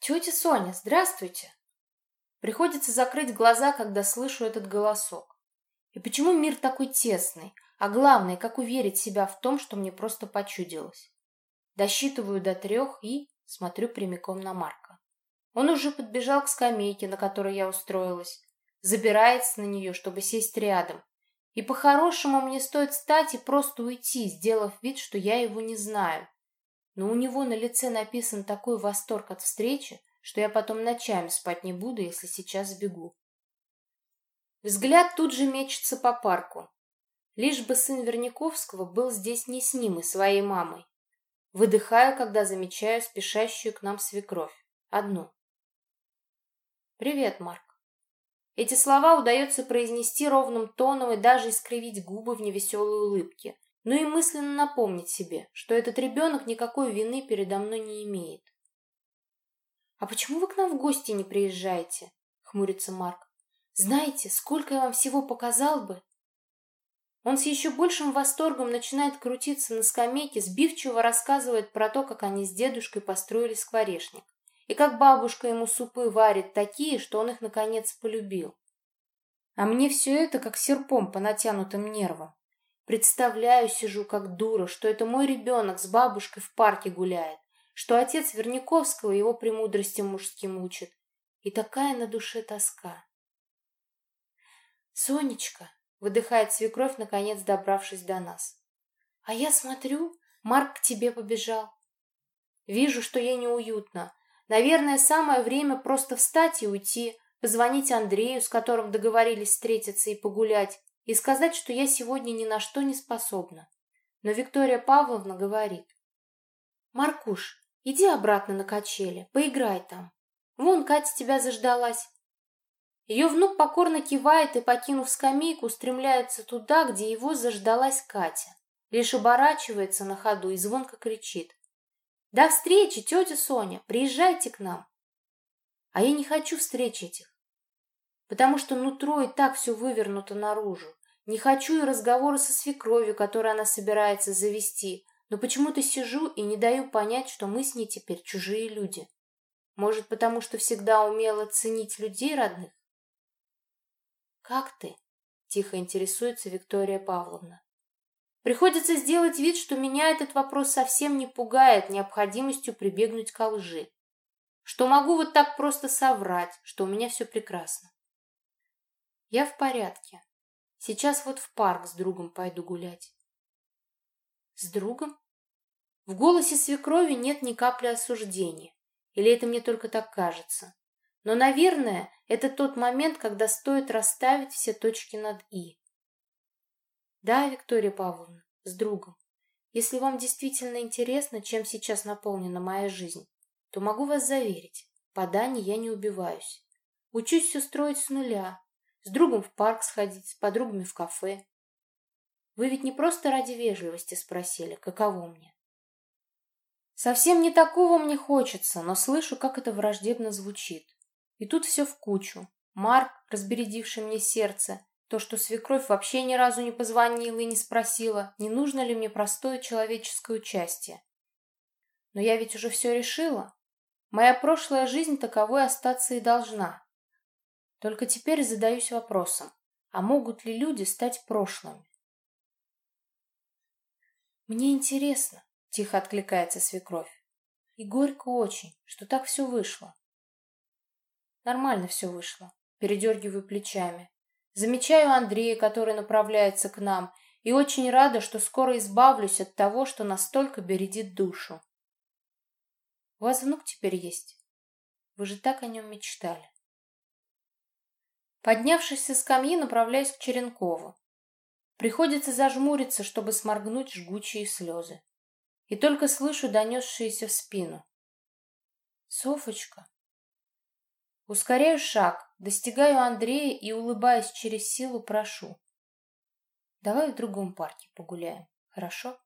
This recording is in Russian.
Тетя Соня, здравствуйте. Приходится закрыть глаза, когда слышу этот голосок. И почему мир такой тесный? А главное, как уверить себя в том, что мне просто почудилось. Досчитываю до трех и смотрю прямиком на Марка. Он уже подбежал к скамейке, на которой я устроилась, забирается на нее, чтобы сесть рядом. И по-хорошему мне стоит встать и просто уйти, сделав вид, что я его не знаю. Но у него на лице написан такой восторг от встречи, что я потом ночами спать не буду, если сейчас сбегу. Взгляд тут же мечется по парку. Лишь бы сын Верняковского был здесь не с ним и своей мамой. Выдыхаю, когда замечаю спешащую к нам свекровь. Одну. «Привет, Марк». Эти слова удается произнести ровным тоном и даже искривить губы в невеселой улыбке, но и мысленно напомнить себе, что этот ребенок никакой вины передо мной не имеет. «А почему вы к нам в гости не приезжаете?» — хмурится Марк. «Знаете, сколько я вам всего показал бы?» Он с еще большим восторгом начинает крутиться на скамейке, сбивчиво рассказывает про то, как они с дедушкой построили скворечник, и как бабушка ему супы варит такие, что он их, наконец, полюбил. А мне все это как серпом по натянутым нервам. Представляю, сижу как дура, что это мой ребенок с бабушкой в парке гуляет, что отец Верняковского его премудростям мужским учит. И такая на душе тоска. «Сонечка», Выдыхает свекровь, наконец добравшись до нас. А я смотрю, Марк к тебе побежал. Вижу, что ей неуютно. Наверное, самое время просто встать и уйти, позвонить Андрею, с которым договорились встретиться и погулять, и сказать, что я сегодня ни на что не способна. Но Виктория Павловна говорит. «Маркуш, иди обратно на качели, поиграй там. Вон Катя тебя заждалась. Ее внук покорно кивает и, покинув скамейку, устремляется туда, где его заждалась Катя. Лишь оборачивается на ходу и звонко кричит. «До встречи, тетя Соня! Приезжайте к нам!» А я не хочу встреч этих, потому что нутро и так все вывернуто наружу. Не хочу и разговора со свекровью, который она собирается завести, но почему-то сижу и не даю понять, что мы с ней теперь чужие люди. Может, потому что всегда умела ценить людей родных? «Как ты?» — тихо интересуется Виктория Павловна. Приходится сделать вид, что меня этот вопрос совсем не пугает необходимостью прибегнуть к лжи. Что могу вот так просто соврать, что у меня все прекрасно. Я в порядке. Сейчас вот в парк с другом пойду гулять. С другом? В голосе свекрови нет ни капли осуждения. Или это мне только так кажется? Но, наверное, это тот момент, когда стоит расставить все точки над «и». Да, Виктория Павловна, с другом. Если вам действительно интересно, чем сейчас наполнена моя жизнь, то могу вас заверить, по Дане я не убиваюсь. Учусь все строить с нуля, с другом в парк сходить, с подругами в кафе. Вы ведь не просто ради вежливости спросили, каково мне. Совсем не такого мне хочется, но слышу, как это враждебно звучит. И тут все в кучу. Марк, разбередивший мне сердце, то, что свекровь вообще ни разу не позвонила и не спросила, не нужно ли мне простое человеческое участие. Но я ведь уже все решила. Моя прошлая жизнь таковой остаться и должна. Только теперь задаюсь вопросом, а могут ли люди стать прошлыми? Мне интересно, тихо откликается свекровь. И горько очень, что так все вышло. Нормально все вышло. Передергиваю плечами. Замечаю Андрея, который направляется к нам, и очень рада, что скоро избавлюсь от того, что настолько бередит душу. У вас внук теперь есть? Вы же так о нем мечтали. Поднявшись со скамьи, направляюсь к Черенкову. Приходится зажмуриться, чтобы сморгнуть жгучие слезы. И только слышу донесшиеся в спину. «Софочка, Ускоряю шаг, достигаю Андрея и, улыбаясь через силу, прошу. Давай в другом парке погуляем, хорошо?